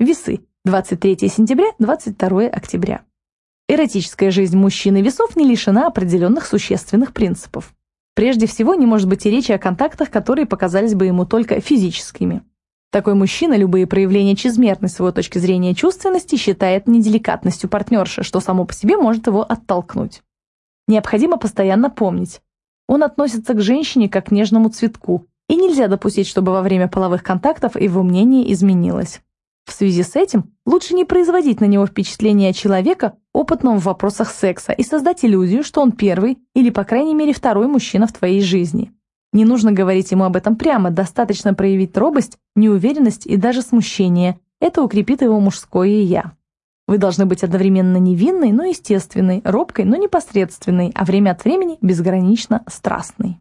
Весы. 23 сентября, 22 октября. Эротическая жизнь мужчины весов не лишена определенных существенных принципов. Прежде всего, не может быть и речи о контактах, которые показались бы ему только физическими. Такой мужчина любые проявления чрезмерной с его точки зрения чувственности считает неделикатностью партнерши, что само по себе может его оттолкнуть. Необходимо постоянно помнить. Он относится к женщине как к нежному цветку, и нельзя допустить, чтобы во время половых контактов его мнение изменилось. В связи с этим лучше не производить на него впечатление человека, опытного в вопросах секса, и создать иллюзию, что он первый или, по крайней мере, второй мужчина в твоей жизни. Не нужно говорить ему об этом прямо, достаточно проявить робость, неуверенность и даже смущение. Это укрепит его мужское «я». Вы должны быть одновременно невинной, но естественной, робкой, но непосредственной, а время от времени безгранично страстной.